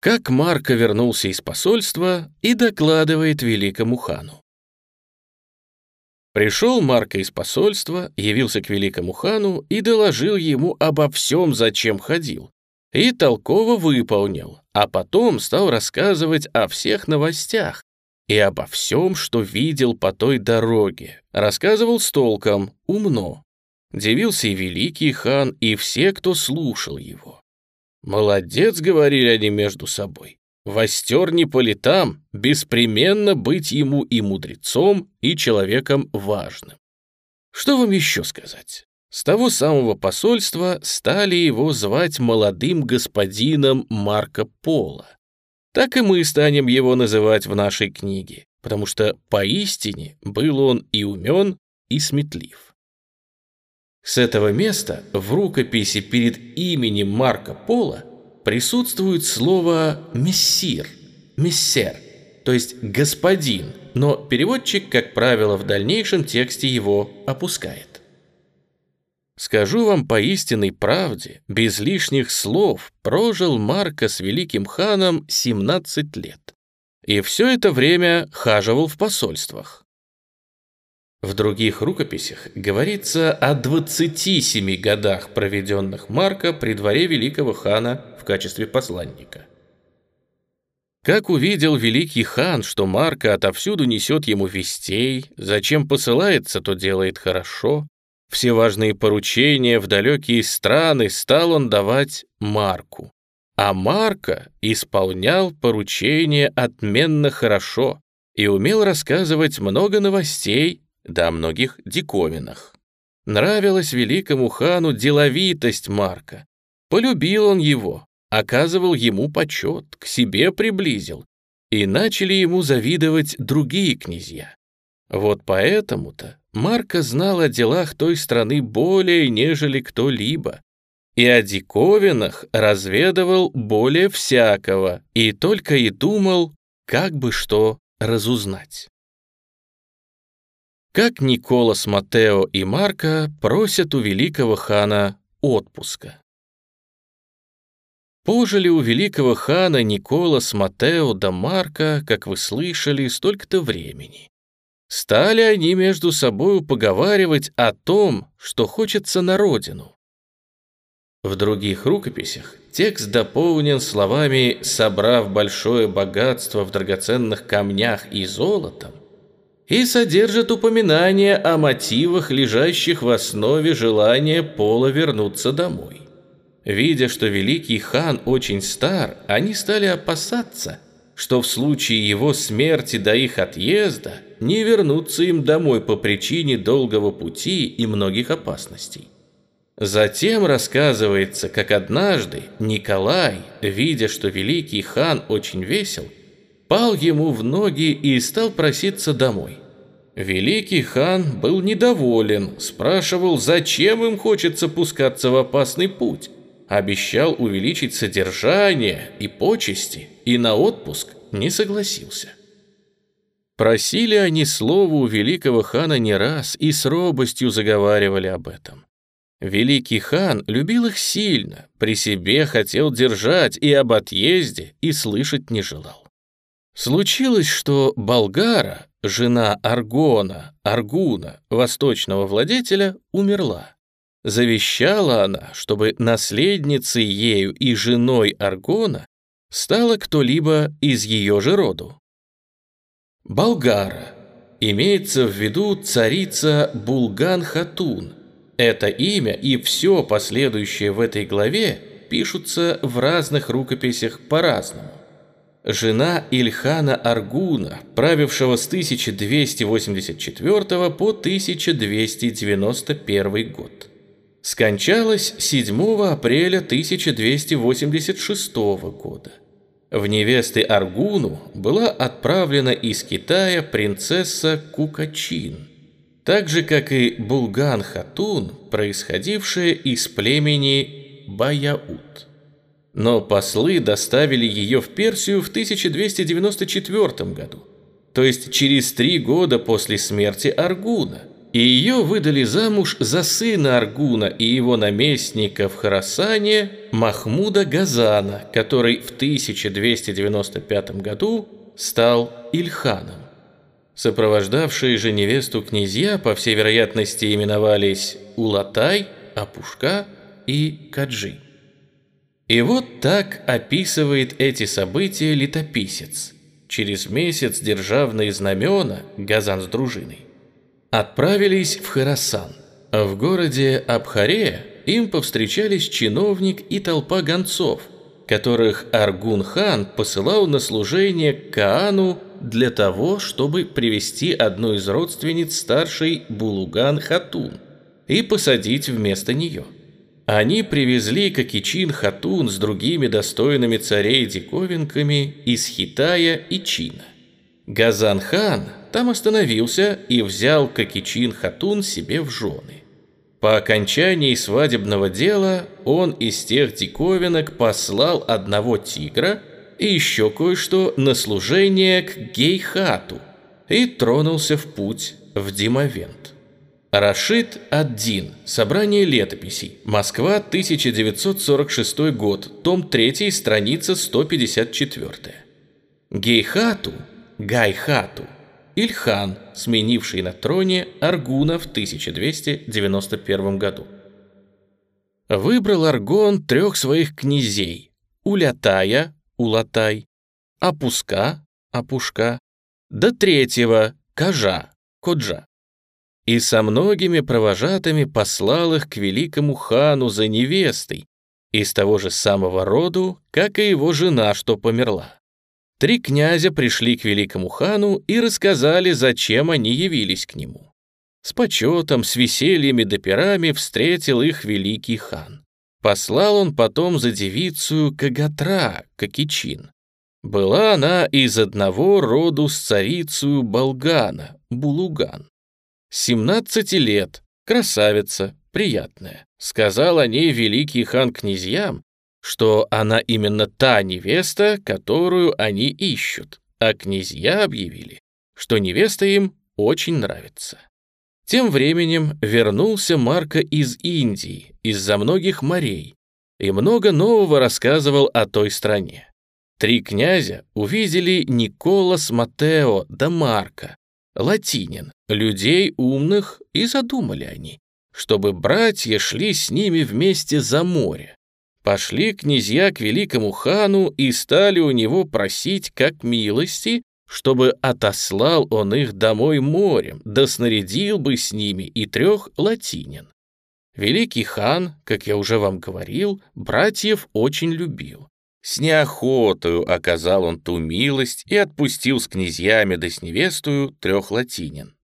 как Марко вернулся из посольства и докладывает великому хану. Пришел Марко из посольства, явился к великому хану и доложил ему обо всем, зачем ходил, и толково выполнил, а потом стал рассказывать о всех новостях и обо всем, что видел по той дороге. Рассказывал с толком, умно. Дивился и великий хан, и все, кто слушал его. «Молодец», — говорили они между собой. «Востер не по летам, беспременно быть ему и мудрецом, и человеком важным». Что вам еще сказать? С того самого посольства стали его звать молодым господином Марко Поло. Так и мы станем его называть в нашей книге, потому что поистине был он и умен, и сметлив. С этого места в рукописи перед именем Марко Поло присутствует слово «мессир», «мессер», то есть «господин», но переводчик, как правило, в дальнейшем тексте его опускает. Скажу вам по истинной правде, без лишних слов прожил Марко с великим ханом 17 лет. И все это время хаживал в посольствах. В других рукописях говорится о 27 годах, проведенных Марка при дворе великого хана в качестве посланника. Как увидел великий хан, что Марка отовсюду несет ему вестей, зачем посылается, то делает хорошо, все важные поручения в далекие страны стал он давать Марку. А Марка исполнял поручения отменно хорошо и умел рассказывать много новостей да о многих диковинах. Нравилась великому хану деловитость Марка. Полюбил он его, оказывал ему почет, к себе приблизил, и начали ему завидовать другие князья. Вот поэтому-то Марко знал о делах той страны более, нежели кто-либо, и о диковинах разведывал более всякого, и только и думал, как бы что разузнать как Николас, Матео и Марко просят у великого хана отпуска. Пожили у великого хана Николас, Матео да Марко, как вы слышали, столько-то времени. Стали они между собою поговаривать о том, что хочется на родину. В других рукописях текст дополнен словами «собрав большое богатство в драгоценных камнях и золотом», и содержит упоминание о мотивах, лежащих в основе желания Пола вернуться домой. Видя, что великий хан очень стар, они стали опасаться, что в случае его смерти до их отъезда не вернуться им домой по причине долгого пути и многих опасностей. Затем рассказывается, как однажды Николай, видя, что великий хан очень весел, пал ему в ноги и стал проситься домой. Великий хан был недоволен, спрашивал, зачем им хочется пускаться в опасный путь, обещал увеличить содержание и почести, и на отпуск не согласился. Просили они слова у великого хана не раз и с робостью заговаривали об этом. Великий хан любил их сильно, при себе хотел держать и об отъезде, и слышать не желал. Случилось, что Болгара, жена Аргона, Аргуна, восточного владетеля, умерла. Завещала она, чтобы наследницей ею и женой Аргона стала кто-либо из ее же роду. Болгара. Имеется в виду царица Булган-Хатун. Это имя и все последующее в этой главе пишутся в разных рукописях по-разному жена Ильхана Аргуна, правившего с 1284 по 1291 год. Скончалась 7 апреля 1286 года. В невесты Аргуну была отправлена из Китая принцесса Кукачин, так же, как и Булган-Хатун, происходившая из племени Баяут но послы доставили ее в Персию в 1294 году, то есть через три года после смерти Аргуна, и ее выдали замуж за сына Аргуна и его наместника в Харасане Махмуда Газана, который в 1295 году стал Ильханом. Сопровождавшие же невесту князья, по всей вероятности, именовались Улатай, Апушка и Каджи. И вот так описывает эти события летописец. Через месяц державные знамена, Газан с дружиной, отправились в Харасан. В городе Абхаре им повстречались чиновник и толпа гонцов, которых Аргун-хан посылал на служение к Каану для того, чтобы привести одну из родственниц старшей Булуган-хатун и посадить вместо нее. Они привезли Кокичин Хатун с другими достойными царей диковинками из Хитая и Чина. Газан-хан там остановился и взял Кокичин Хатун себе в жены. По окончании свадебного дела он из тех диковинок послал одного тигра и еще кое-что на служение к Гейхату и тронулся в путь в Димовент. Рашид Ад-Дин. Собрание летописей. Москва, 1946 год. Том 3, страница 154. Гейхату, Гайхату. Ильхан, сменивший на троне Аргуна в 1291 году. Выбрал Аргон трех своих князей. Улятая, Улатай, Апуска, Апушка, до третьего, Кажа, Коджа и со многими провожатыми послал их к великому хану за невестой, из того же самого роду, как и его жена, что померла. Три князя пришли к великому хану и рассказали, зачем они явились к нему. С почетом, с весельями да пирами встретил их великий хан. Послал он потом за девицу Кагатра, Кокичин. Была она из одного роду с царицею Болгана, Булуган. 17 лет, красавица, приятная. Сказал о ней великий хан князьям, что она именно та невеста, которую они ищут, а князья объявили, что невеста им очень нравится. Тем временем вернулся Марко из Индии, из-за многих морей, и много нового рассказывал о той стране. Три князя увидели Николас Матео да Марко, латинин, людей умных, и задумали они, чтобы братья шли с ними вместе за море. Пошли князья к великому хану и стали у него просить как милости, чтобы отослал он их домой морем, да снарядил бы с ними и трех латинин. Великий хан, как я уже вам говорил, братьев очень любил. С неохотою оказал он ту милость и отпустил с князьями да с невестою трех латинин.